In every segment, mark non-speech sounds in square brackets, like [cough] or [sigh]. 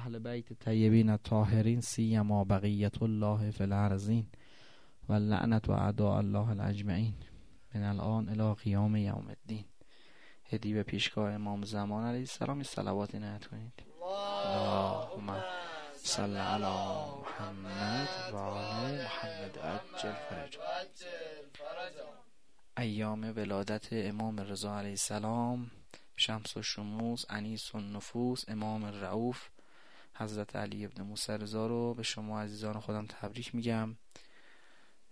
اهل بیت طیبین الطاهرین سیما بقیت الله فی الارضین و لعنت و اعداء الله الاجمعین. من الان الى قیام یوم الدین. هدی به پیشگاه امام زمان علیه السلام. صلوات نهت کنید. اللهم صل علی محمد و آل محمد. عجل فرج. ایام ولادت امام رضا علیه السلام. شمس و شموس انیس و نفوس امام رعوف حضرت علی ابن موسی رو به شما عزیزان خودم تبریک میگم.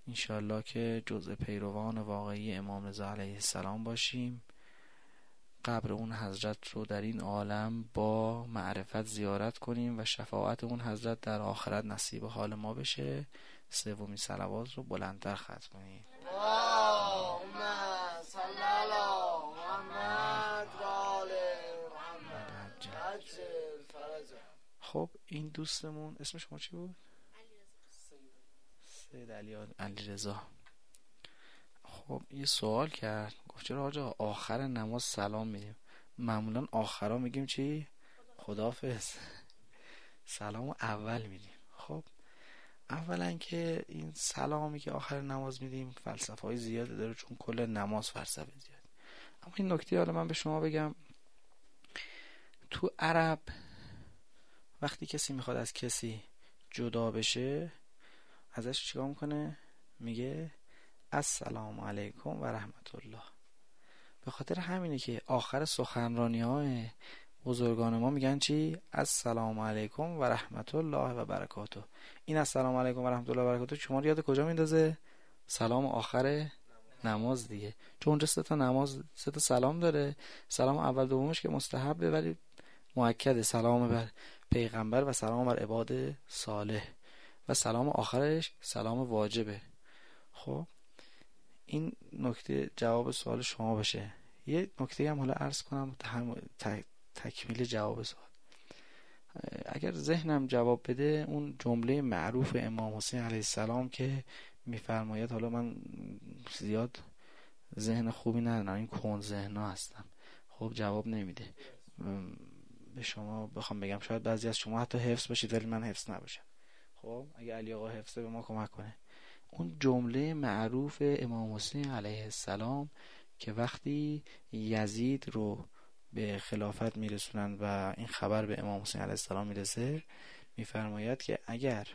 انشالله که جزء پیروان واقعی امام رضا علیه السلام باشیم. قبر اون حضرت رو در این عالم با معرفت زیارت کنیم و شفاعت اون حضرت در آخرت نصیب حال ما بشه. سومین صلوات رو بلندتر ختم کنیم. خب این دوستمون اسم شما چی بود؟ سید علی علی رضا. خب یه سوال کرد. گفت چرا آجا آخر نماز سلام میدیم معمولا آخرا میگیم چی؟ خدافز سلام اول میدیم. خب اولا که این سلامی که آخر نماز میدیم فلسفه های زیاده داره چون کل نماز فلسفه زیاد. اما این نکته حالا من به شما بگم. تو عرب وقتی کسی می‌خواد از کسی جدا بشه ازش چیکار می‌کنه؟ میگه السلام علیکم و رحمت الله. به خاطر همینه که آخر سخنرانی های بزرگان ما میگن چی؟ السلام علیکم و رحمت الله و برکاته. این السلام علیکم و رحمت الله و برکاته شما یاد کجا میندازه؟ سلام آخر نماز دیگه. چون اونجا سه تا نماز سه تا سلام داره. سلام اول دومش که مستحبه ولی مؤکد سلام بر پیغمبر و سلام بر عباد صالح. و سلام آخرش سلام واجبه. خب این نکته جواب سوال شما باشه. یه نکته هم حالا عرض کنم تکمیل جواب سوال. اگر ذهنم جواب بده اون جمله معروف امام حسین علیه السلام که میفرماید حالا من زیاد ذهن خوبی ندارم این کن ذهن هستم. خب جواب نمیده. به شما بخوام بگم. شاید بعضی از شما حتی حفظ باشید ولی من حفظ نباشم. خب اگه علی آقا حفظه به ما کمک کنه. اون جمله معروف امام حسین علیه السلام که وقتی یزید رو به خلافت میرسونند و این خبر به امام حسین علیه السلام می‌رسه میفرماید که اگر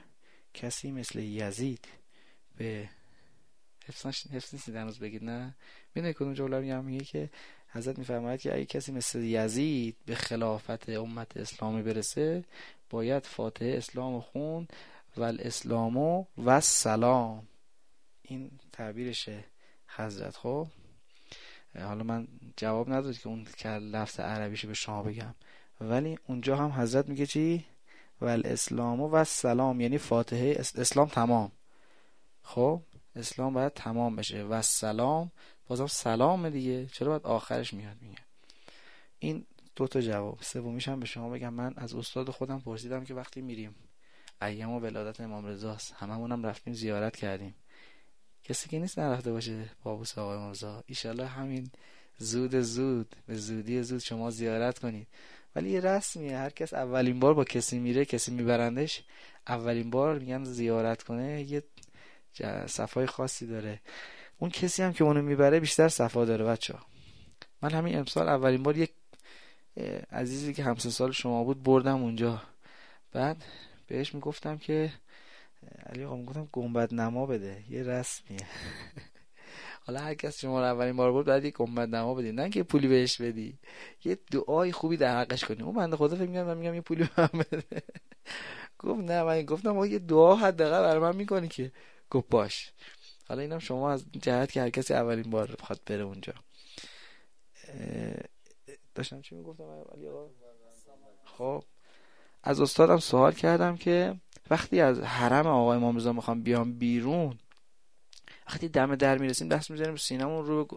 کسی مثل یزید به حفظ نیستید هنوز بگید نه؟ بینه کدوم جمله میگه که حضرت میفرماید که اگه کسی مثل یزید به خلافت امت اسلامی برسه باید فاتحه اسلام خون و الاسلام و سلام این تعبیرشه حضرت. خب حالا من جواب نداد که اون که لفظ عربیشه به شما بگم. ولی اونجا هم حضرت میگه چی؟ و الاسلام و سلام یعنی فاتحه اسلام تمام. خب اسلام باید تمام بشه. و سلام بازم سلام دیگه. چرا باید آخرش میاد میگه. این دو تا جواب. سومیش هم به شما بگم. من از استاد خودم پرسیدم که وقتی میریم ایام و ولادت امام رضاست. هممونم رفتیم زیارت کردیم. کسی که نیست نرفته باشه بابوس آقای مرزا ایشالله همین زود زود به زودی زود شما زیارت کنید. ولی یه رسمیه. هر کس اولین بار با کسی میره کسی میبرندش اولین بار میگن زیارت کنه یه صفای خاصی داره. اون کسی هم که اونو می‌بره بیشتر صفا داره بچه من همین امسال اولین بار یک عزیزی که همسه سال شما بود بردم اونجا. بعد بهش می‌گفتم که علی آقا می‌گفتم گنبد نما بده. یه رسمیه. [laughs] حالا هر کس شما رو اولین بار بود بعد یه گنبد نما بدی. نه که پولی بهش بدی. یه دعای خوبی در حقش کنی. اون بنده خدا فکر میگم میگم یه پولی به من بده. [laughs] گفت نه من گفتم یه دعا حداقل برای من می‌کنی که گفت باش. حالا اینم شما از جهت که هر کسی اولین بار بخواد بره اونجا. داشتم چی می‌گفتم؟ علی آقا؟ خب از استادم سوال کردم که وقتی از حرم آقای امام رضا می‌خوام بیام بیرون وقتی دم در می‌رسیم دست می‌زنیم سینمون رو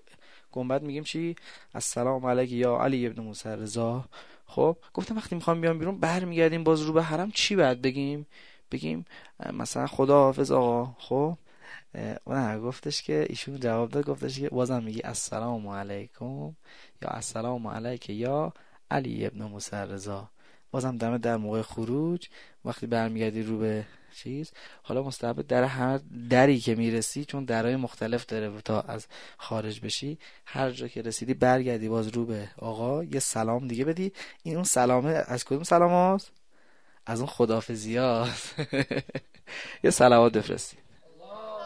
گنبد میگیم چی؟ السلام علیک یا علی ابن موسی رضا. خب گفتم وقتی می‌خوام بیام بیرون برمیگردیم باز رو به حرم چی باید بگیم؟ بگیم مثلا خدا حافظ آقا. خب نه گفتش که ایشون جواب داد گفتش که بازم میگی السلام علیکم یا السلام علیک یا علی ابن موسی رضا بازم دم در موقع خروج وقتی برمیگردی رو به چیز حالا مستحب در هر دری که می‌رسی چون درهای مختلف داره تا از خارج بشی هر جا که رسیدی برگردی باز رو به آقا یه سلام دیگه بدی. این اون سلامه از کدوم سلام هست؟ از اون خدافزی هست [laughs] یه سلامات بفرستی.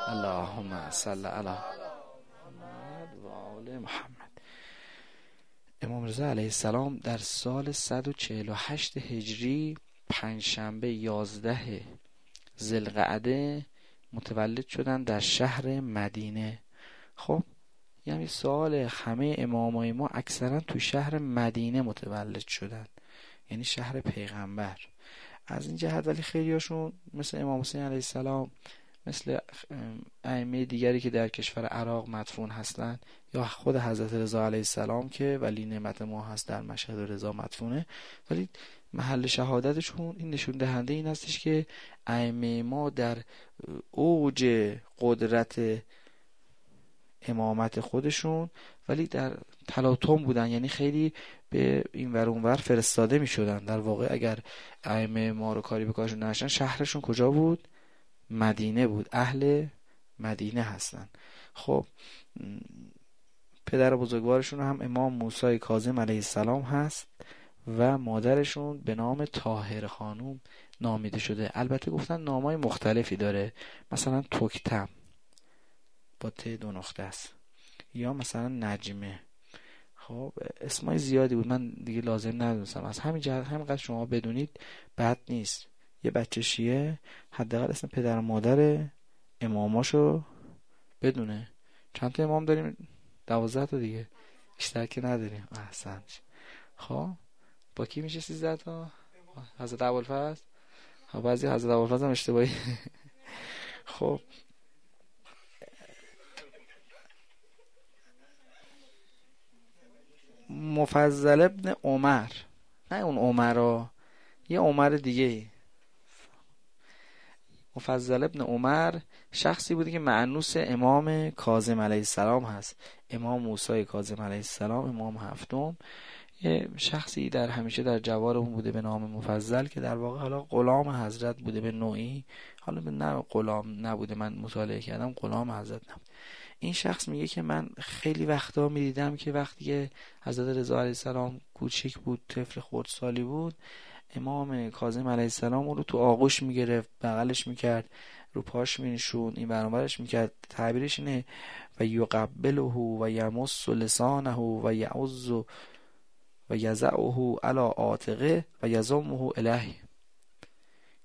اللهم صل علی محمد و آل محمد. امام رضا علیه السلام در سال 148 هجری پنجشنبه 11 زلقعده متولد شدن در شهر مدینه. خب یعنی سال همه امامای ما اکثرا تو شهر مدینه متولد شدن یعنی شهر پیغمبر. از این جهت ولی خیلی هاشون مثل امام حسین علیه السلام مثل ائمه دیگری که در کشور عراق مدفون هستند یا خود حضرت رضا علیه السلام که ولی نعمت ما هست در مشهد رضا مدفونه. ولی محل شهادتشون این نشون دهنده این هستش که ائمه ما در اوج قدرت امامت خودشون ولی در تلاطم بودن یعنی خیلی به این ور اونور فرستاده می شدن در واقع اگر ائمه ما رو کاری به کارشون نشن شهرشون کجا بود؟ مدینه بود. اهل مدینه هستن. خب پدر بزرگوارشون هم امام موسی کاظم علیه السلام هست و مادرشون به نام تاهر خانوم نامیده شده. البته گفتن نامای مختلفی داره. مثلا توکتم با ت دو نقطه است. یا مثلا نجمه. خب اسمای زیادی بود. من دیگه لازم ندونستم. از همین جهت همینقدر شما بدونید بد نیست. یه بچه شیه حداقل اسم پدر و مادر اماماشو بدونه. چند تا امام داریم؟ دوازده تا دیگه. بیشتر که نداریم. احسن خب با کی میشه سیزده تا؟ حضرت ابوالفضل؟ خب بعضی حضرت ابوالفضل هم اشتباهی. [laughs] خب. مفضل ابن عمر. نه اون عمر یه عمر دیگه مفضل ابن عمر شخصی بوده که معنوس امام کاظم علیه السلام هست. امام موسی کاظم علیه السلام امام هفتم. یه شخصی در همیشه در جوار اون بوده به نام مفضل که در واقع حالا غلام حضرت بوده به نوعی. حالا به نه غلام نبوده من مطالعه کردم غلام حضرت نبود این شخص میگه که من خیلی وقتا می‌دیدم که وقتی که حضرت رضا علیه السلام کوچیک بود طفل خردسالی بود امام کاظم علیه السلام اون رو تو آغوش می‌گرفت بغلش می‌کرد رو پاش مینشون این برنامهش می‌کرد. تعبیرش اینه و یقبله و یمس لسانه و یعوز و یزعه علی عاتقه و یزمه الیه.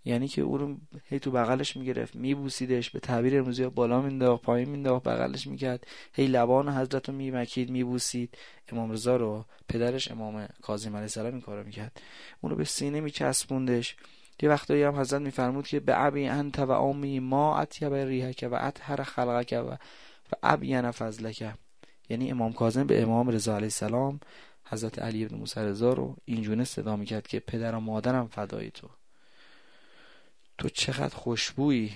یعنی که او رو هی تو بغلش می‌گرفت میبوسیدش به تعبیر امروزی بالا مینداخت پایین مینداخت بغلش می‌کرد. هی لبان حضرت رو میمکید میبوسید. امام رضا رو پدرش امام کاظم علیه السلام این کارو می‌کرد. اون رو به سینه میچسبوندش. یه وقتایی هم حضرت میفرمود که به ابی انت و آمی ما اطیب ریحک و اطهر خلقک و ابین فضلک. یعنی امام کاظم به امام رضا علیه السلام حضرت علی ابن موسی رضا رو اینجوری صدا می‌کرد که پدر و مادرم فدای تو. تو چقدر خوشبویی.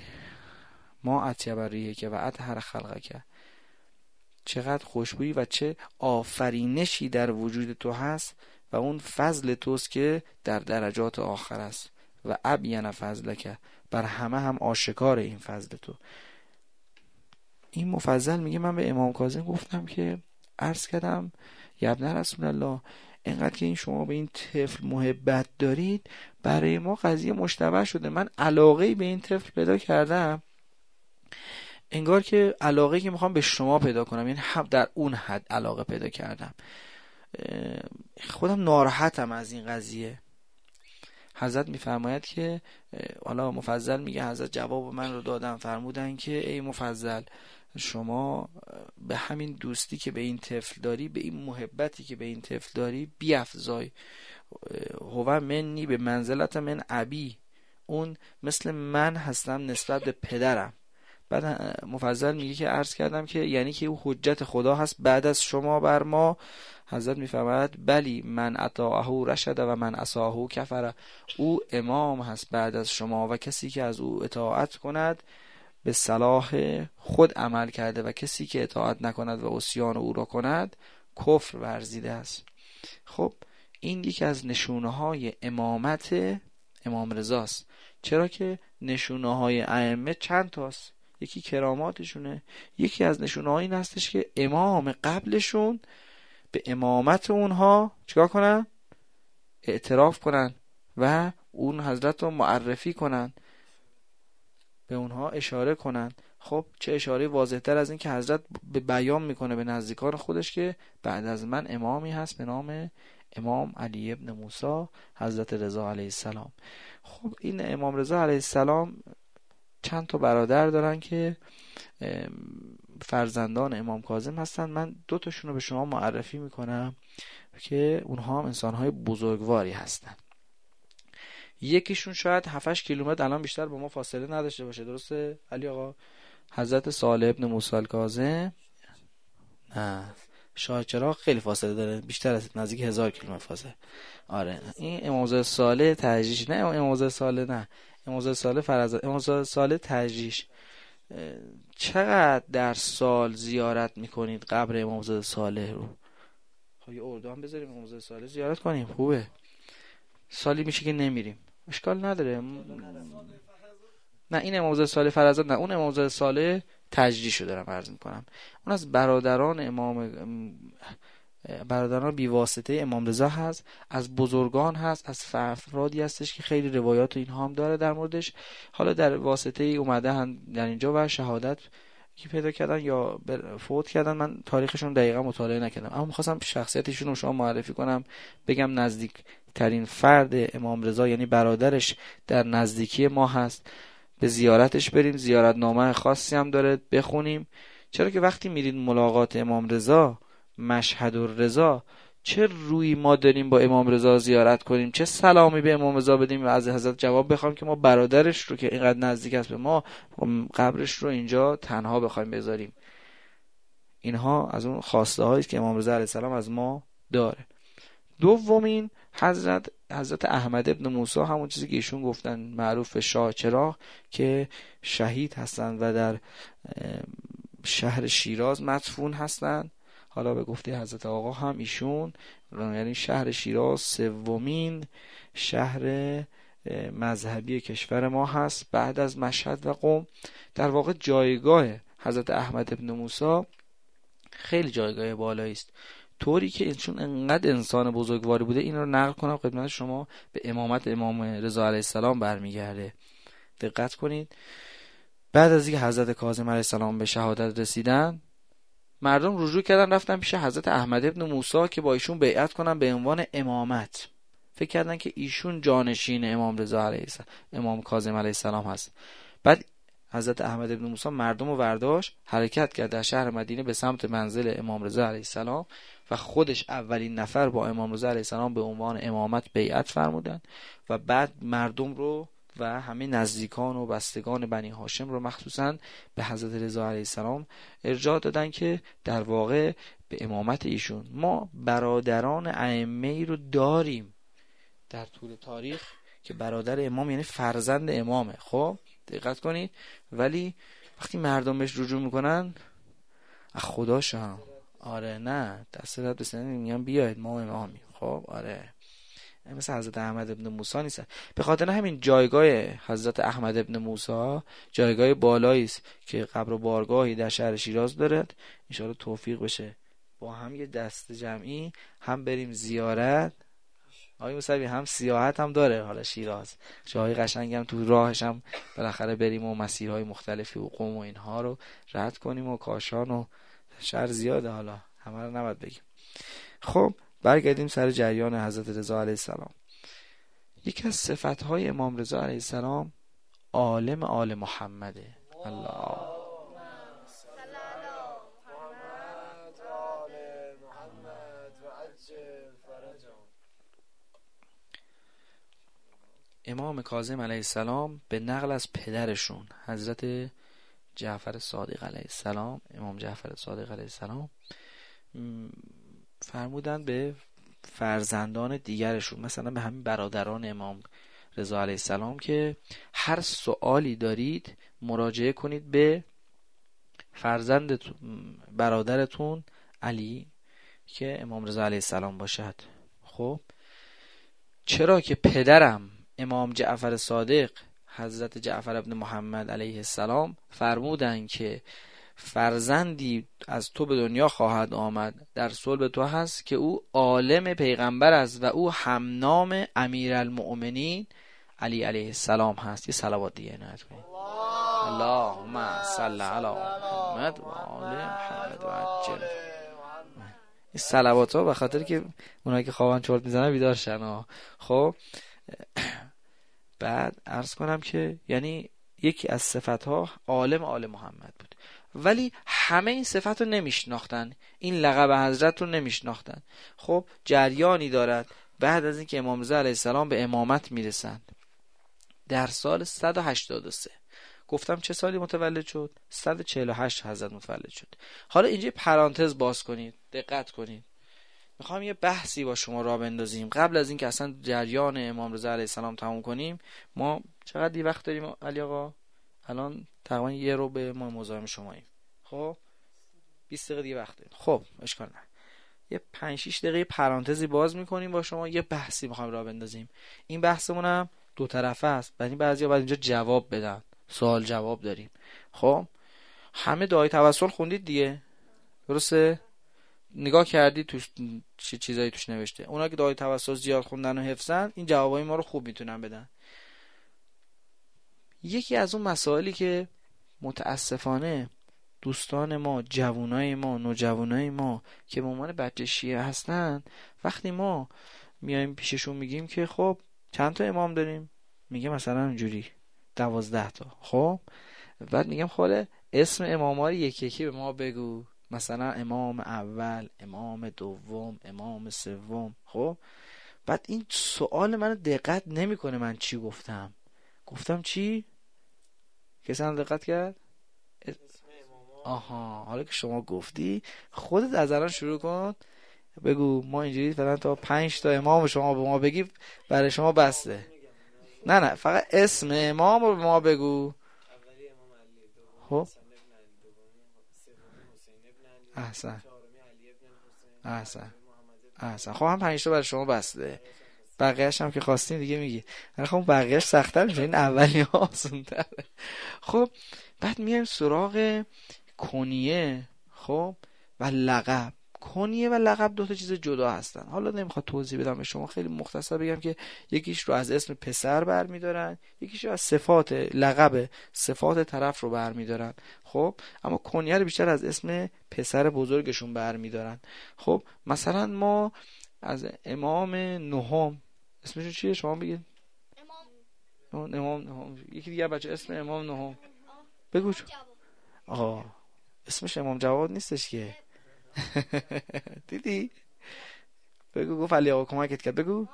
ما اطیب که و هر خلقه که چقدر خوشبویی و چه آفرینشی در وجود تو هست و اون فضل توست که در درجات آخر است. و ابین فضل که بر همه هم آشکار این فضل تو. این مفضل میگه من به امام کاظم گفتم که عرض کردم یبن رسول الله اینقدر که این شما به این طفل محبت دارید برای ما قضیه مشتبه شده. من علاقه به این طفل پیدا کردم. انگار که علاقه که می‌خوام به شما پیدا کنم. یعنی هم در اون حد علاقه پیدا کردم. خودم ناراحتم از این قضیه. حضرت میفرماید که حالا مفضل میگه حضرت جواب من رو دادم فرمودن که ای مفضل شما به همین دوستی که به این طفل داری به این محبتی که به این طفل داری بیافزای هو منی به منزلت من ابی. اون مثل من هستم نسبت به پدرم. بعد مفضل میگه که عرض کردم که یعنی که او حجت خدا هست بعد از شما بر ما. حضرت میفرماید بلی من اطاعه رشد و من اساهو کفر. او امام هست بعد از شما و کسی که از او اطاعت کند به صلاح خود عمل کرده و کسی که اطاعت نکند و اسیان او را کند کفر ورزیده است. خب این یکی از نشونه های امامت امام رضاست. چرا که نشونه های ائمه چند تاست؟ یکی کراماتشونه یکی از نشونه این هستش که امام قبلشون به امامت اونها چیکار کنن؟ اعتراف کنن و اون حضرت رو معرفی کنن به اونها اشاره کنن. خب چه اشاره واضح تر از این که حضرت به بیان می‌کنه به نزدیکان خودش که بعد از من امامی هست به نام امام علی ابن موسی حضرت رضا علیه السلام. خب این امام رضا علیه السلام چند تا برادر دارن که فرزندان امام کاظم هستن. من دو تاشون رو به شما معرفی می‌کنم که اونها هم انسانهای بزرگواری هستن. یکیشون شاید 7 کیلومتر الان بیشتر با ما فاصله نداشته باشه. درسته؟ علی آقا حضرت صالح ابن موسی کاظم نه. شاه چراغ خیلی فاصله داره بیشتر از نزدیک هزار کیلومتر فاصله. آره این امام صالح تجریش نه امام صالح نه. امام صالح فرز امام صالح تجریش چقدر در سال زیارت می‌کنید قبر امام صالح رو؟ خب یه اردوان بذاریم امام صالح زیارت کنیم. خوبه. سالی میشه که نمیریم. اشکال نداره. نه این امام صالح فرزاد نه. اون امام صالح تجریشو دارم عرض می‌کنم. اون از برادران امام برادران بیواسطه امام رضا هست از بزرگان هست از افرادی هستش که خیلی روایات و اینها هم داره در موردش. حالا در واسطه ای اومده در اینجا و شهادت که پیدا کردن یا فوت کردن من تاریخشون دقیقا مطالعه نکردم. اما می‌خواستم شخصیتشون رو شما معرفی کنم بگم نزدیک ترین فرد امام رضا یعنی برادرش در نزدیکی ما هست. به زیارتش بریم. زیارت نامه خاصی هم داره. بخونیم. چرا که وقتی میرید ملاقات امام رضا مشهد و رضا چه روی ما داریم با امام رضا زیارت کنیم؟ چه سلامی به امام رضا بدیم؟ و از حضرت جواب بخوام که ما برادرش رو که اینقدر نزدیک است به ما قبرش رو اینجا تنها بخوایم بذاریم. اینها از اون خواسته هایی که امام رضا علیه السلام از ما داره. دومین حضرت حضرت احمد ابن موسی همون چیزی که ایشون گفتن معروف شاه چراغ که شهید هستند و در شهر شیراز مدفون هستند حالا به گفته حضرت آقا هم ایشون یعنی شهر شیراز سومین شهر مذهبی کشور ما هست بعد از مشهد و قوم. در واقع جایگاه حضرت احمد ابن موسی خیلی جایگاه بالایی است. طوری که چون انقدر انسان بزرگواری بوده این رو نقل کنم خدمت شما به امامت امام رضا علیه السلام برمیگرده. دقت کنید. بعد از اینکه حضرت کاظم علیه السلام به شهادت رسیدن مردم رجوع کردن رفتن پیش حضرت احمد ابن موسی که با ایشون بیعت کنن به عنوان امامت. فکر کردن که ایشون جانشین امام رضا علیه السلام امام کاظم علیه السلام هست. بعد حضرت احمد ابن موسی مردم و ورداش حرکت کرد در شهر مدینه به سمت منزل امام رضا علیه السلام و خودش اولین نفر با امام رضا علیه السلام به عنوان امامت بیعت فرمودن و بعد مردم رو و همه نزدیکان و بستگان بنی هاشم رو مخصوصا به حضرت رضا علیه السلام ارجاع دادن که در واقع به امامت ایشون. ما برادران ائمه رو داریم در طول تاریخ که برادر امام یعنی فرزند امامه. خب؟ دقت کنید. ولی وقتی مردم بهش رجوع می‌کنن خداش هم آره نه دست رد بسنن میگن بیاید ما امامی. خب آره. مثل حضرت احمد ابن موسی نیست. به خاطر همین جایگاه حضرت احمد ابن موسی جایگاه بالایی است که قبر و بارگاهی در شهر شیراز دارد. ان توفیق بشه. با هم یه دست جمعی هم بریم زیارت. آقای موسوی هم سیاحت هم داره. حالا شیراز. قشنگ هم تو راهش هم بالاخره بریم و مسیرهای مختلفی و قوم و اینها رو رد کنیم و کاشان و شهر زیاده. حالا همه رو نباید بگیم. خب برگردیم سر جریان حضرت رضا علیه السلام. یکی از صفتهای امام رضا علیه السلام عالم آل محمده. الله. امام کاظم علیه السلام به نقل از پدرشون حضرت جعفر صادق علیه السلام امام جعفر صادق علیه السلام فرمودن به فرزندان دیگرشون مثلا به همین برادران امام رضا علیه السلام که هر سوالی دارید مراجعه کنید به فرزند برادرتون علی که امام رضا علیه السلام باشد. خب چرا که پدرم امام جعفر صادق حضرت جعفر ابن محمد علیه السلام فرمودند که فرزندی از تو به دنیا خواهد آمد. در صلب تو هست که او عالم پیغمبر است و او همنام امیر المؤمنین علی علیه السلام هست. یه صلوات دیگه نهت کنید اللهم صل علی محمد و آل محمد و عجل. این صلوات ها به خاطر که اونایی که خوابن چرت می‌زنن بیدار شن. خب بعد عرض کنم که یعنی یکی از صفت ها عالم آل محمد بود. ولی همه این صفت رو نمیشناختن. این لقب حضرت رو نمیشناختن. خب جریانی دارد. بعد از اینکه امام رضا علیه السلام به امامت می‌رسند. در سال 183 گفتم چه سالی متولد شد؟ 148 حضرت متولد شد. حالا اینجا پرانتز باز کنید. دقت کنید. می‌خوام یه بحثی با شما را بندازیم. قبل از اینکه اصلا جریان امام رضا علیه السلام تموم کنیم ما چقدر دی وقت داریم علی آقا؟ الان تقریبا یه رو به ما مزاحم شماییم. خب؟ 20 دقیقه دیگه وقت داریم. خب اشکال نه یه 5 6 دقیقه پرانتزی باز می‌کنیم با شما یه بحثی می‌خوایم را بندازیم. این بحثمون هم دو طرفه است. یعنی بعضیا بعد اینجا جواب بدن. سوال جواب داریم. خب؟ همه دعای توسل خوندید دیگه؟ درسته؟ نگاه کردی توش چه چیزایی توش نوشته. اونا که دعای توسل زیاد خوندن و حفظن این جوابای ما رو خوب می‌تونن بدن. یکی از اون مسائلی که متاسفانه دوستان ما جوانای ما نوجوانای ما که به عنوان بچه شیعه هستن وقتی ما میایم پیششون میگیم که خب چند تا امام داریم؟ میگه مثلا اینجوری دوازده تا. خب؟ بعد میگم خاله اسم امام یکی یکی به ما بگو. مثلا امام اول امام دوم امام سوم خب؟ بعد این سوال من دقت نمی‌کنه من چی گفتم. گفتم چی؟ کسی هم دقت کرد؟ آها حالا که شما گفتی خودت از الان شروع کن. بگو ما اینجوری فعلا تا پنج تا امام شما به ما بگی برای شما بسته. نه نه فقط اسم امام رو به ما بگو. خب؟ احسن. احسن. احسن. خب هم پنج تا برای شما بسته. بقیهش هم که خواستین دیگه میگی. خب بقیهش سختتر میشه. این اولی ها خب بعد میایم سراغ کنیه. خب و لقب. کنیه و لقب دو تا چیز جدا هستن. حالا نمی‌خواد توضیح بدم به شما. خیلی مختصر بگم که یکیش رو از اسم پسر برمیدارن یکیش رو از صفات لقب صفات طرف رو برمیدارن. خب اما کنیه رو بیشتر از اسم پسر بزرگشون برمیدارن. خب مثلا ما از امام نهم اسمشون چیه؟ شما بگید. امام. امام یکی دیگه بچه اسم امام نهم. بگو آه اسمش امام جواد نیستش که. [laughs] دیدی؟ بگو گفت علی آقا کمکت کرد. بگو.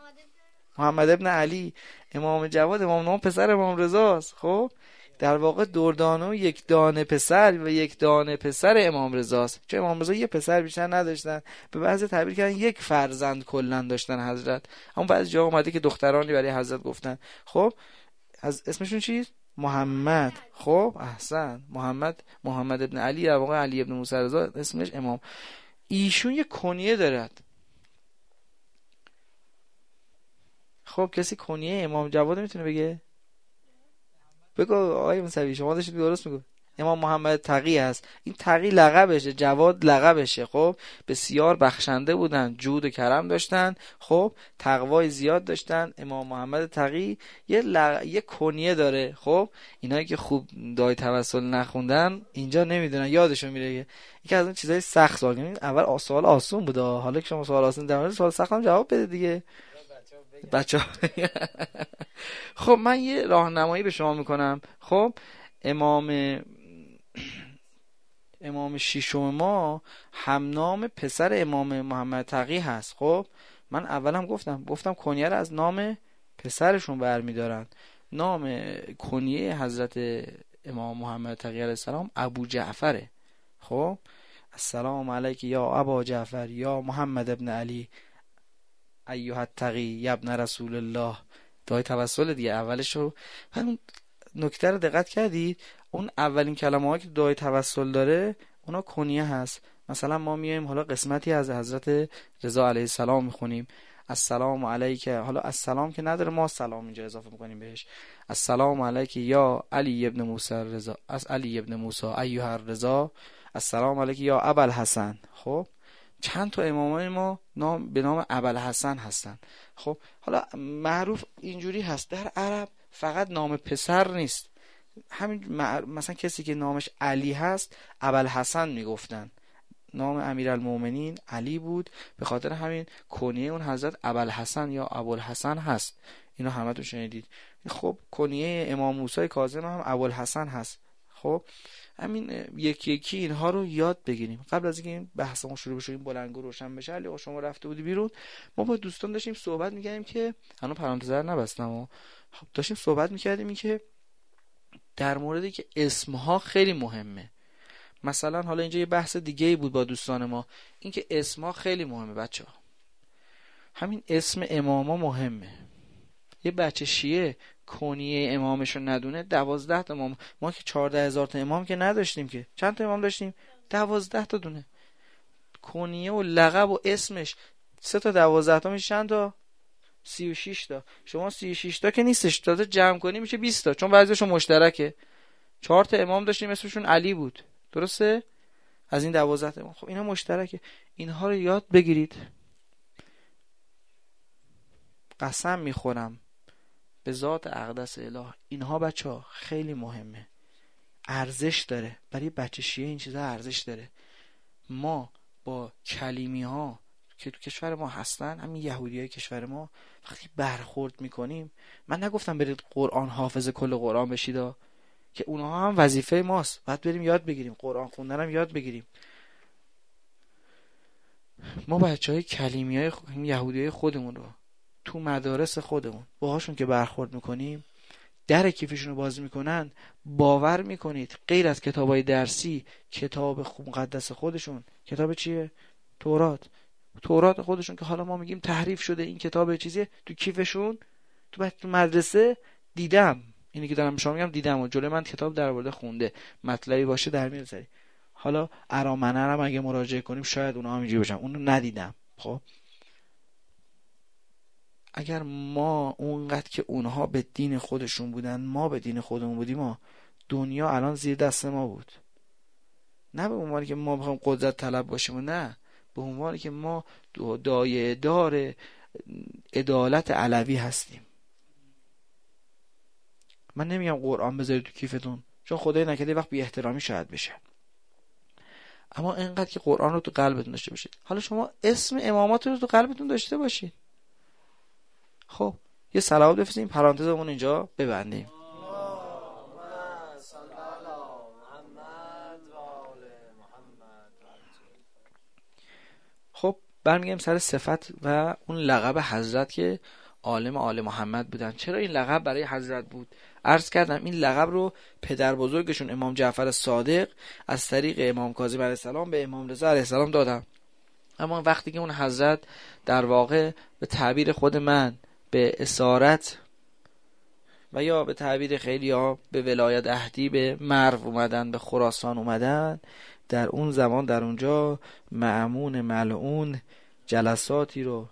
محمد ابن علی امام جواد امام نام پسر امام رضاست. خب؟ در واقع دردانه یک دانه پسر و یک دانه پسر امام رضاست. چون امام رضا یه پسر بیشتر نداشتن. به بعضی تعبیر کردن یک فرزند کلا داشتن حضرت. اما بعضی جا اومده که دخترانی برای حضرت گفتن. خب؟ از اسمشون چیست محمد. خب احسن. محمد محمد ابن علی در واقع علی ابن موسی رضا اسمش امام. ایشون یه کنیه دارد. خب کسی کنیه امام جواد می‌تونه بگه؟ بگو آقای موسوی شما داشتید درست میگو امام محمد تقی هست. این تقی لقبشه جواد لقبشه. خب بسیار بخشنده بودن جود و کرم داشتن. خب تقوای زیاد داشتن. امام محمد تقی یه, لغ... یه کنیه داره. خب اینایی که خوب دای توسل نخوندن اینجا نمی‌دونن. یادشون میره یکی از اون چیزای سخت سوال. اول سوال آسون بوده حالا که شما سوال آسون در سوال سخت هم جواب بده دیگه. بچه [laughs] خب من یه راهنمایی به شما می‌کنم. خب امام امام شیشم ما همنام پسر امام محمد تقی هست. خب من اولم گفتم گفتم کنیه رو از نام پسرشون برمیدارن. نام کنیه حضرت امام محمد تقی علیه السلام ابو جعفره. خب السلام علیک یا ابا جعفر یا محمد ابن علی. ایوه التقی ابن رسول الله. دای توسل دیگه اولش رو نکته رو دقت کردید. اون اولین کلمه که دعای توسل داره اونا کنیه هست. مثلا ما میایم حالا قسمتی از حضرت رضا علیه السلام می‌خونیم. السلام علیک. حالا السلام که نداره ما سلام اینجا اضافه می‌کنیم بهش. السلام علیک یا علی ابن موسی رضا از علی ابن موسی ایها رضا السلام علیک یا ابل حسن. خب؟ چند تا امامای ما نام به نام ابل حسن هستن. خب؟ حالا معروف اینجوری هست. در عرب فقط نام پسر نیست. همین مثلا کسی که نامش علی هست ابل حسن می‌گفتن. نام امیرالمومنین علی بود. به خاطر همین کنیه اون حضرت ابل حسن یا ابوالحسن هست. اینو همه تو شنیدید. خب کنیه امام موسی کاظم هم ابوالحسن هست. خب همین یکی یکی اینها رو یاد بگیریم. قبل از اینکه این بحثمون شروع بشه این بلنگو روشن بشه علی شما رفته بودی بیرون. ما با دوستان داشتیم صحبت می‌کردیم که الان پرانتزر نبستم و خب داشتیم صحبت می‌کردیم که در موردی که اسمها خیلی مهمه. مثلا حالا اینجا یه بحث دیگه بود با دوستان ما. اینکه اسمها خیلی مهمه بچه ها. همین اسم اماما مهمه. یه بچه شیعه کنیه امامش رو ندونه دوازده تا امام. ما که چهارده هزار تا امام که نداشتیم که. چند تا امام داشتیم؟ دوازده تا دونه. کنیه و لقب و اسمش. سه تا دوازده تا میشه چند تا؟ سی و شیش تا. شما سی و شیش تا که نیستش. تازه جمع کنی میشه 20 تا. چون بعضیشون مشترکه. چهار تا امام داشتیم اسمشون علی بود. درسته؟ از این دوازده امام. خب اینا مشترکه. اینها رو یاد بگیرید. قسم می‌خورم. به ذات اقدس اله. اینها بچه ها خیلی مهمه. ارزش داره. برای بچه شیعه این چیزها ارزش داره. ما با کلیمی ها که تو کشور ما هستن همین یهودی های کشور ما وقتی برخورد می‌کنیم من نگفتم برید قرآن حافظ کل قرآن بشید که اونها هم وظیفه ماست. باید بریم یاد بگیریم قرآن خوندن هم یاد بگیریم. ما بچه های کلیمی های یهودی های خودمون رو تو مدارس خودمون باهاشون که برخورد می‌کنیم در کیفشون رو باز می‌کنن باور می‌کنید غیر از کتاب های درسی کتاب مقدس خودشون. کتاب چیه؟ تورات. تورات خودشون که حالا ما میگیم تحریف شده این کتاب چیزیه تو کیفشون تو مدرسه دیدم. اینی که دارم شما میگم دیدم و جلوی من کتاب در خونده. مطلبی باشه در می‌ذاری حالا ارامنه هم اگه مراجعه کنیم شاید اونها همینجوری باشن اونو ندیدم. خب. اگر ما اونقدر که اونها به دین خودشون بودن ما به دین خودمون بودیم ما دنیا الان زیر دست ما بود. نه به عنوانی که ما بخوام قدرت طلب باشیم و نه. به عنوانی که ما دایه دار عدالت علوی هستیم. من نمیگم قرآن بذارید تو کیفتون چون خدای نکرده وقت بی احترامی شاید بشه. اما اینقدر که قرآن رو تو قلبتون داشته باشید. حالا شما اسم امامات رو تو قلبتون داشته باشید. خب یه صلوات بفرستیم پرانتزمون اینجا ببندیم. برمیگیم سر صفت و اون لقب حضرت که عالم آل محمد بودن. چرا این لقب برای حضرت بود؟ عرض کردم این لقب رو پدر بزرگشون امام جعفر صادق از طریق امام کاظم علیه السلام به امام رضا علیه السلام دادن. اما وقتی که اون حضرت در واقع به تعبیر خود من به اسارت و یا به تعبیر خیلی ها به ولایت اهدی به مرو اومدن به خراسان اومدن در اون زمان در اونجا معمون ملعون جلساتی رو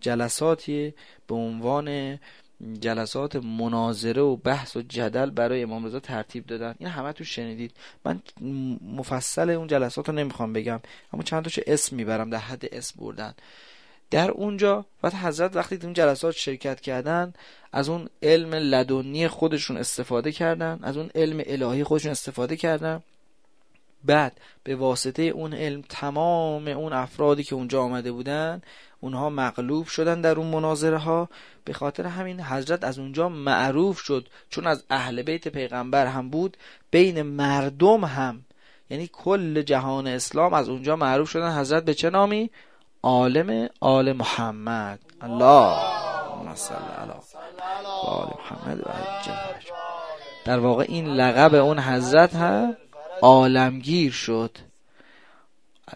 جلساتی به عنوان جلسات مناظره و بحث و جدل برای امام رضا ترتیب دادن. این همه تو شنیدید. من مفصل اون جلسات رو نمی‌خوام بگم اما چند تاشو اسم می‌برم در حد اسم بردن. در اونجا وقت حضرت وقتی اون جلسات شرکت کردن از اون علم لدنی خودشون استفاده کردن از اون علم الهی خودشون استفاده کردن. بعد به واسطه اون علم تمام اون افرادی که اونجا آمده بودن اونها مغلوب شدن در اون مناظره ها به خاطر همین حضرت از اونجا معروف شد چون از اهل بیت پیغمبر هم بود بین مردم هم یعنی کل جهان اسلام از اونجا معروف شدن. حضرت به چه نامی؟ عالم آل محمد. الله. صل آل محمد و در واقع این لقب اون حضرت هم عالمگیر شد.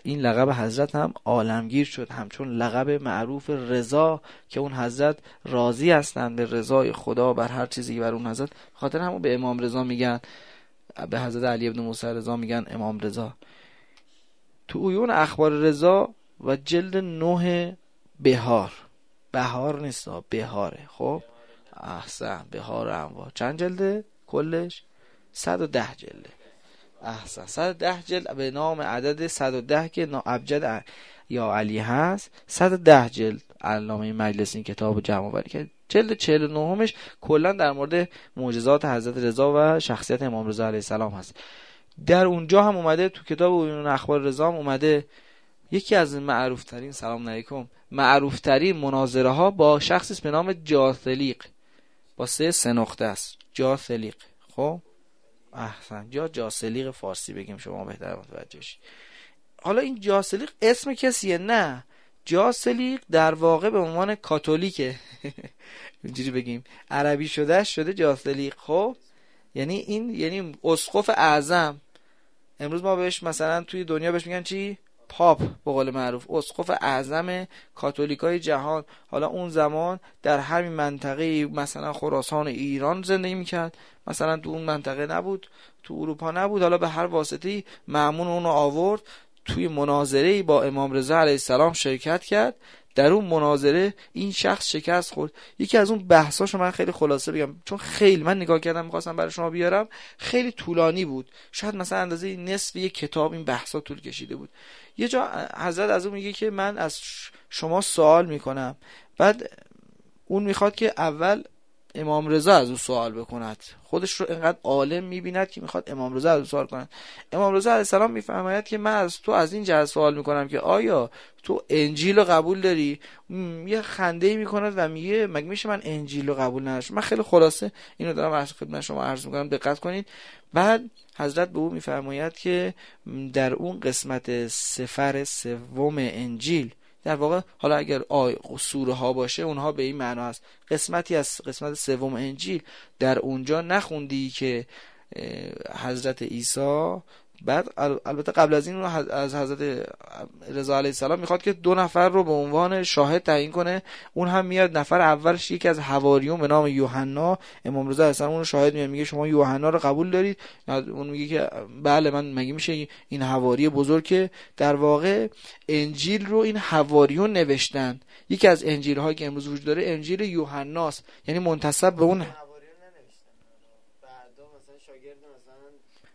این لقب حضرت هم عالمگیر شد. همچون لقب معروف رضا که اون حضرت راضی هستند به رضای خدا بر هر چیزی بر اون حضرت. خاطر همون به امام رضا میگن. به حضرت علی ابن موسی رضا میگن امام رضا. تو اویون اخبار رضا و جلد نه بهار. بهار نیست بهاره. خب؟ احسن بهار انوار چند جلده؟ کلش؟ 110 جلده. احسن. 110 جلد به نام عدد 110 که ابجد یا علی هست. 110 جلد علامه مجلس این کتاب جمع آوری کرد. جلد 49 همش کلا در مورد معجزات حضرت رضا و شخصیت امام رضا علیه السلام هست. در اونجا هم اومده تو کتاب اون اخبار رضا هم اومده یکی از معروف ترین سلام علیکم معروف ترین مناظره ها با شخصی به نام جاثلیق. با سه نقطه است. جاثلیق. خب؟ احسن. یا جاسلیق فارسی بگیم شما بهتر متوجه حالا این جاسلیق اسم کسیه؟ نه. جاسلیق در واقع به عنوان کاتولیکه. [laughs] اینجوری بگیم. عربی شده شده جاسلیق خب؟ یعنی این یعنی اسقف اعظم. امروز ما بهش مثلا توی دنیا بهش میگن چی؟ پاپ به قول معروف اسقف اعظم کاتولیکای جهان. حالا اون زمان در همین منطقه مثلا خراسان ایران زندگی می‌کرد. مثلا تو اون منطقه نبود تو اروپا نبود. حالا به هر واسطه معمون اونو آورد توی مناظره با امام رضا علیه السلام شرکت کرد. در اون مناظره این شخص شکست خورد. یکی از اون بحثاشو من خیلی خلاصه بگم. چون خیلی من نگاه کردم می‌خواستم برای شما بیارم. خیلی طولانی بود. شاید مثلا اندازه نصف یک کتاب این بحثا طول کشیده بود. یه جا حضرت از اون میگه که من از شما سوال می‌کنم. بعد اون می‌خواد که اول امام رضا از او سوال بکند. خودش رو اینقدر عالم می‌بیند که می‌خواد امام رضا از او سوال کند. امام رضا علیه السلام میفرماید که من از تو از این جهت سوال می‌کنم که آیا تو انجیل رو قبول داری؟ یه خنده می‌کند و میگه مگه میشه من انجیل رو قبول نداشتم؟ من خیلی خلاصه اینو دارم عرض خدمت شما عرض می‌کنم. دقت کنید. بعد حضرت به او میفرماید که در اون قسمت سفر سوم انجیل در واقع حالا اگر آی سوره ها باشه اونها به این معنا هست. قسمتی از قسمت سوم انجیل در اونجا نخوندی که حضرت عیسی بعد البته قبل از این از حضرت رضا علیه السلام می‌خواد که دو نفر رو به عنوان شاهد تعیین کنه. اون هم میاد نفر اولش یکی از حواریون به نام یوحنا. امام رضا علیه اون شاهد میاد میگه شما یوحنا رو قبول دارید؟ اون میگه که بله من مگه میشه این حواری بزرگ که در واقع انجیل رو این حواریون نوشتن؟ یکی از انجیل هایی که امروز وجود داره انجیل یوحناست. یعنی منتسب به اون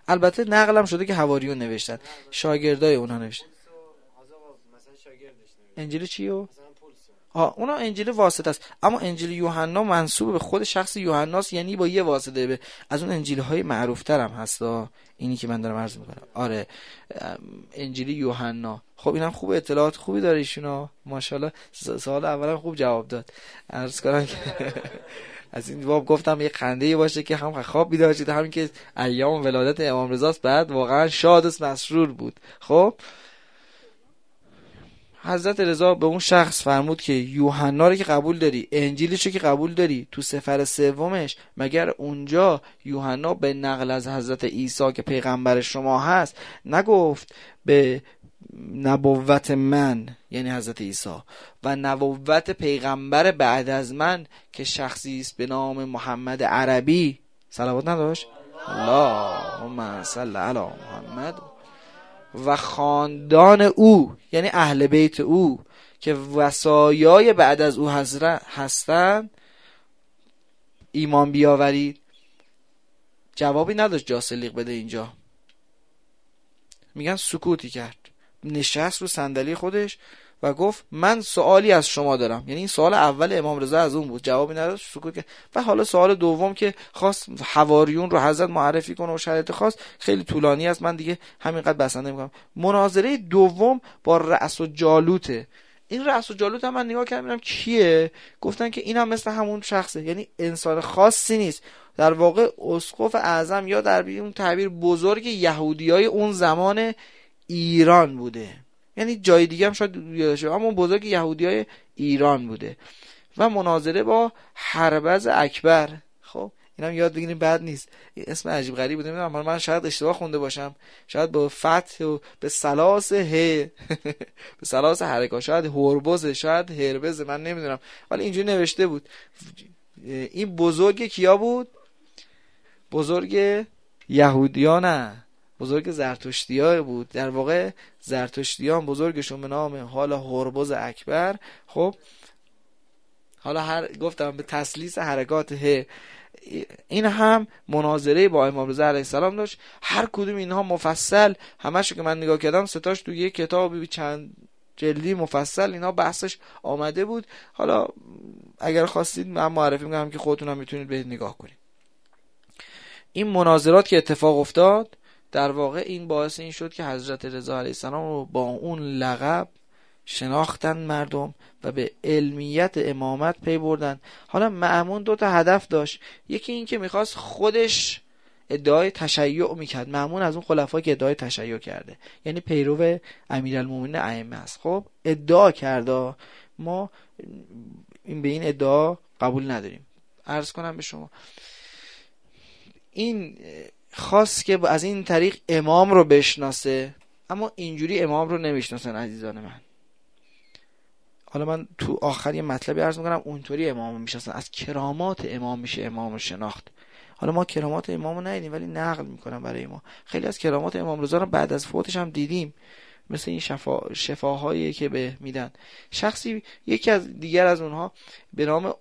البته نقلم شده که حواریون نوشتن. شاگردای اونا نوشتن. انجیل چیو؟ ها اونا انجیل واسطه است. اما انجیل یوحنا منصوب به خود شخص یوحناست یعنی با یه واسطه به. از اون انجیل های معروف تر هم هستا اینی که من دارم عرض می‌کنم. آره انجیل یوحنا. خب اینم خوب اطلاعات خوبی داره ایشونا ماشاءالله سوال اولم خوب جواب داد. عرض کنم که [laughs] از این باب گفتم یه خنده باشه که هم خواب بیدار شده همین که ایام ولادت امام رضاست. بعد واقعا شاد و مسرور بود. خب؟ حضرت رضا به اون شخص فرمود که یوحنا رو که قبول داری انجیلش رو که قبول داری تو سفر سومش مگر اونجا یوحنا به نقل از حضرت عیسی که پیغمبر شما هست نگفت به نبوت من یعنی حضرت عیسی و نبوت پیغمبر بعد از من که شخصی است به نام محمد عربی. صلوات نداشت؟ اللهم صل علی محمد. و خاندان او یعنی اهل بیت او که وسایای بعد از او هستند. ایمان بیاورید. جوابی نداشت جاسلیق بده اینجا. میگن سکوتی کرد. نشست رو صندلی خودش و گفت من سوالی از شما دارم. یعنی این سوال اول امام رضا از اون بود. جوابی نداد. سکوت کرد. و حالا سوال دوم که خواست حواریون رو حضرت معرفی کنه و شرایط خاص خیلی طولانی است. من دیگه همینقدر بسنده می‌کنم مناظره دوم با رأس و جالوته. این رأس و جالوت هم من نگاه کردم کیه؟ گفتن که این هم مثل همون شخصه. یعنی انسان خاصی نیست. در واقع اسقف اعظم یا در اون تعبیر بزرگ یهودی های اون زمان ایران بوده. یعنی جای دیگه هم شاید یادشه اما بزرگ یهودی های ایران بوده. و مناظره با حربز اکبر. خب اینم یاد بگیریم بد نیست. این اسم عجیب غریب بوده. نمی‌دونم من شاید اشتباه خونده باشم. شاید با فتح و به سلاس ه. [laughs] به سلاس حرکات. شاید هربز شاید هربز من نمی‌دونم. ولی اینجوری نوشته بود. این بزرگ کیا بود؟ بزرگ یهودیان. بزرگ زرتشتیای بود. در واقع زرتشتیان بزرگشون به نام حالا هربز اکبر. خب حالا هر گفتم به تسلیس حرکات ه این هم مناظره با امام رضا علیه السلام داشت. هر کدوم اینها مفصل. همش که من نگاه کردم ستاش تو یک کتابی چند جلدی مفصل. اینا بحثش آمده بود. حالا اگر خواستید من معرفی می‌کنم که خودتون هم می‌تونید به نگاه کنید. این مناظرات که اتفاق افتاد در واقع این باعث این شد که حضرت رضا علیه السلام رو با اون لقب شناختن مردم و به علمیت امامت پی بردن. حالا معمون دو تا هدف داشت. یکی این که می‌خواست خودش ادعای تشیع می‌کرد. معمون از اون خلفا که ادعای تشیع کرده. یعنی پیرو امیرالمومنین ائمه است. خب ادعا کرده ما این به این ادعا قبول نداریم. عرض کنم به شما. این خواست که از این طریق امام رو بشناسه اما اینجوری امام رو نمی‌شناسن عزیزان من. حالا من تو آخر یه مطلبی عرض می‌کنم اونطوری امام رو می‌شناسن. از کرامات امام میشه امام رو شناخت. حالا ما کرامات امام رو ندیدیم ولی نقل می‌کنم برای ما. خیلی از کرامات امام رضا رو بعد از فوتش هم دیدیم. مثل این شفا شفاهایی که به میدن. شخصی یکی از دیگر از اونها به نام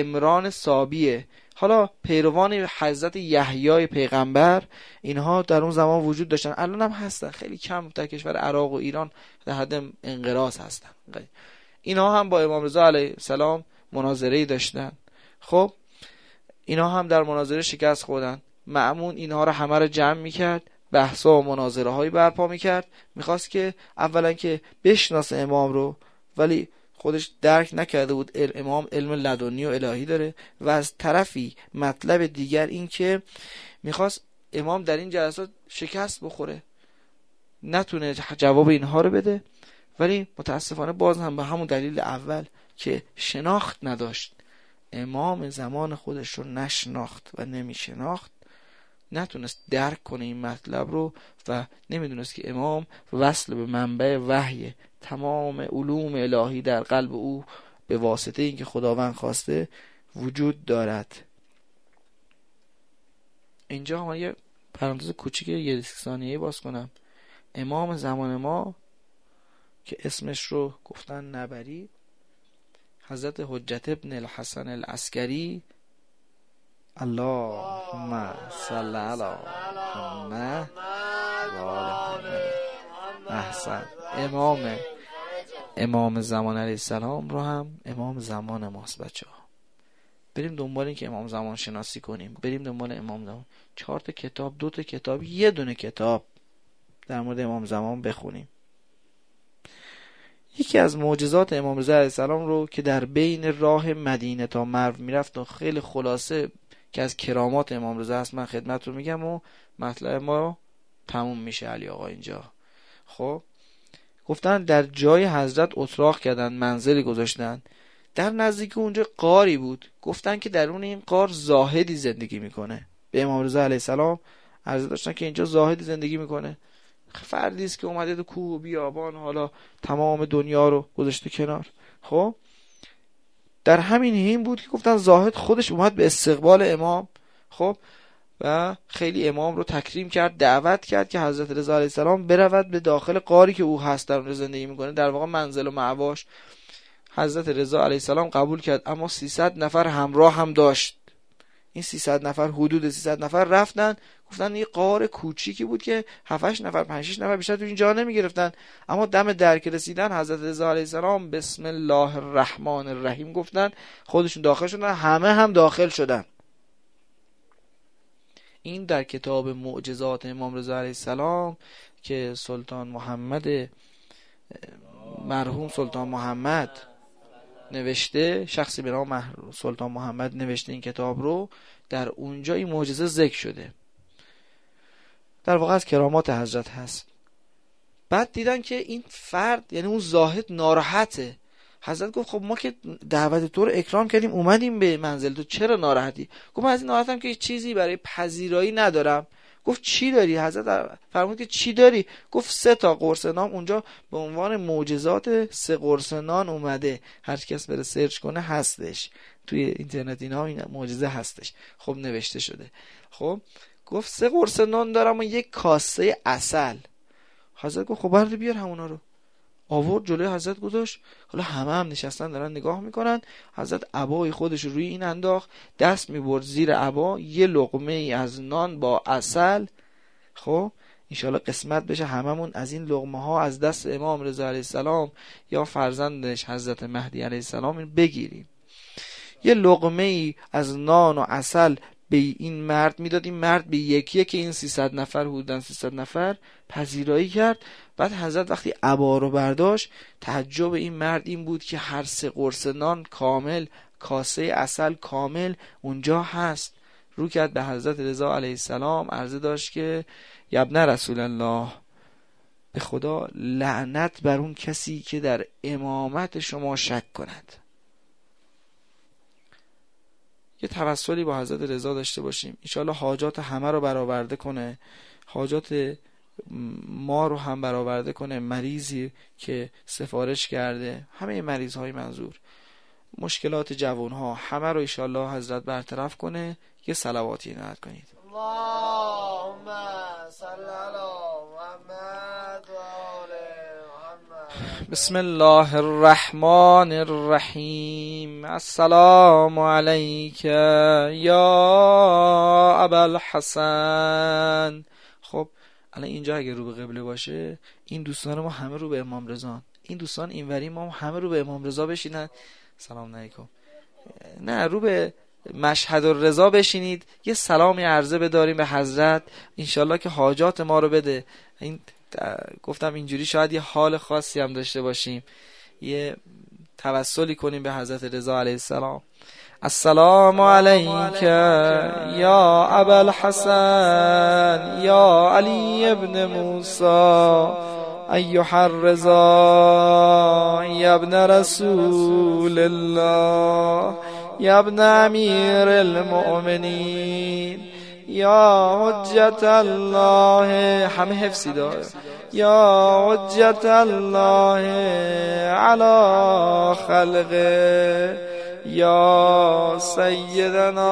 امران صابیه. حالا پیروان حضرت یحیای پیغمبر اینها در اون زمان وجود داشتن. الان هم هستن. خیلی کم در کشور عراق و ایران در حد انقراض هستن. اینها هم با امام رضا علیه السلام مناظره داشتن. خب اینها هم در مناظره شکست خوردن. معمون اینها رو همه رو جمع می‌کرد بحثا و مناظره هایی برپا می‌کرد. می‌خواست که اولا که بشناسه امام رو ولی خودش درک نکرده بود امام علم لدنی و الهی داره و از طرفی مطلب دیگر این که می‌خواست امام در این جلسات شکست بخوره. نتونه جواب اینها رو بده ولی متاسفانه باز هم به همون دلیل اول که شناخت نداشت. امام زمان خودش رو نشناخت و نمی شناخت نتونست درک کنه این مطلب رو و نمی‌دونست که امام وصل به منبع وحی تمام علوم الهی در قلب او به واسطه اینکه خداوند خواسته وجود دارد. اینجا ما یه پرانتز کوچیک یه ثانیه باز کنم. امام زمان ما که اسمش رو گفتن نبری حضرت حجت ابن الحسن العسکری اللهم صل علی محمد احسن. امام امام زمان علیه السلام رو هم امام زمان ماست بچه ها بریم دنبال این که امام زمان شناسی کنیم. بریم دنبال امام زمان. چهار تا کتاب دو تا کتاب یه دونه کتاب در مورد امام زمان بخونیم. یکی از معجزات امام رضا علیه السلام رو که در بین راه مدینه تا مرو می‌رفت و خیلی خلاصه که از کرامات امام رضا هست من خدمت رو میگم و مطلب ما تموم میشه علی آقا اینجا. خب؟ گفتن در جای حضرت اتراق کردن منزلی گذاشتن. در نزدیک اونجا قاری بود. گفتن که درون این قار زاهدی زندگی می‌کنه. به امام رضا علیه السلام عرض داشتن که اینجا زاهدی زندگی می‌کنه. فردی است که اومده تو کوه و بیابان حالا تمام دنیا رو گذاشته کنار. خب؟ در همین هین بود که گفتن زاهد خودش اومد به استقبال امام خب؟ و خیلی امام رو تکریم کرد دعوت کرد که حضرت رضا علیه السلام برود به داخل قاری که او هست در اون زندگی می‌کنه. در واقع منزل و معواش حضرت رضا علیه السلام قبول کرد اما 300 نفر همراه هم داشت. این 300 نفر حدود 300 نفر رفتن گفتن یه قار کوچیکی بود که 7 نفر 5 6 نفر بیشتر تو اینجا نمی گرفتن اما دم درک رسیدن حضرت رضا علیه السلام بسم الله الرحمن الرحیم گفتن خودشون داخل شدن همه هم داخل شدن. این در کتاب معجزات امام رضا علیه السلام که سلطان محمد مرحوم سلطان محمد نوشته شخصی به نام سلطان محمد نوشته این کتاب رو. در اونجا این معجزه ذکر شده. در واقع از کرامات حضرت هست. بعد دیدن که این فرد یعنی اون زاهد ناراحته. حضرت گفت خب ما که دعوت تو رو اکرام کردیم اومدیم به منزل تو. چرا ناراحتی؟ گفت من از این ناراحتم که چیزی برای پذیرایی ندارم. گفت چی داری حضرت فرمود که چی داری؟ گفت سه تا قرص نام اونجا به عنوان معجزات سه قرص نان اومده. هر کس بره سرچ کنه هستش. توی اینترنت اینا این معجزه هستش. خب نوشته شده. خب گفت سه قرص نان دارم و یک کاسه اصل حضرت گفت خب بیار همونا رو. آورد جلوی حضرت گذاشت. حالا همه هم نشستن دارن نگاه می‌کنن. حضرت عبای خودش روی این انداخت. دست می‌برد زیر عبا. یه لقمه ای از نان با اصل خب انشالله قسمت بشه هممون از این لغمه ها از دست امام رضا علیه السلام یا فرزندش حضرت مهدی علیه السلام بگیریم. یه لغمه ای از نان و اصل به این مرد می‌داد. این مرد به یکی که این 300 نفر بودن 300 نفر پذیرایی کرد. بعد حضرت وقتی عبا رو برداشت تعجب این مرد این بود که هر سه قرص نان کامل کاسه اصل کامل اونجا هست. رو کرد به حضرت رضا علیه السلام عرضه داشت که یبن رسول الله به خدا لعنت بر اون کسی که در امامت شما شک کند. یه توسلی با حضرت رضا داشته باشیم. انشاءالله حاجات همه رو برآورده کنه. حاجات ما رو هم برآورده کنه مریضی که سفارش کرده. همه مریض های منظور. مشکلات جوان ها همه رو انشاءالله حضرت برطرف کنه. یه سلواتی نهد کنید. اللهم صل محمد. بسم الله الرحمن الرحیم. السلام علیک یا ابا الحسن. الان اینجا اگه رو به قبله باشه این دوستان ما همه رو به امام رضا این دوستان اینوری ما همه رو به امام رضا بشینن. سلام علیکم. نه رو به مشهد رضا بشینید. یه سلامی عرضه بداریم به حضرت. انشالله که حاجات ما رو بده. این گفتم اینجوری شاید یه حال خاصی هم داشته باشیم. یه توسلی کنیم به حضرت رضا علیه السلام. السلام علیک یا ابا الحسن یا علی ابن موسی ایها الرضا یا ابن رسول الله یا ابن امیر المؤمنین یا حجت الله همه حفظی داره یا حجت الله علی خلقه یا سیدنا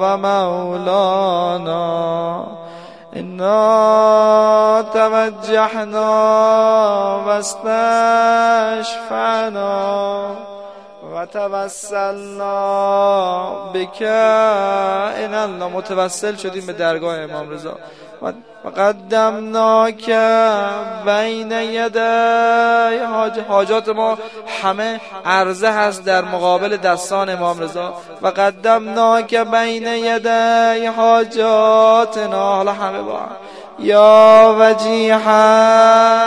و مولانا انا توجهنا و توسلنا بک این الله متوسل شدیم به درگاه امام رضا. و قدمنا که بین یدی. حاجات ما همه عرضه هست در مقابل دستان امام رضا. و قدمنا که بین یدی. حاجاتنا حالا همه با یا وجیحا.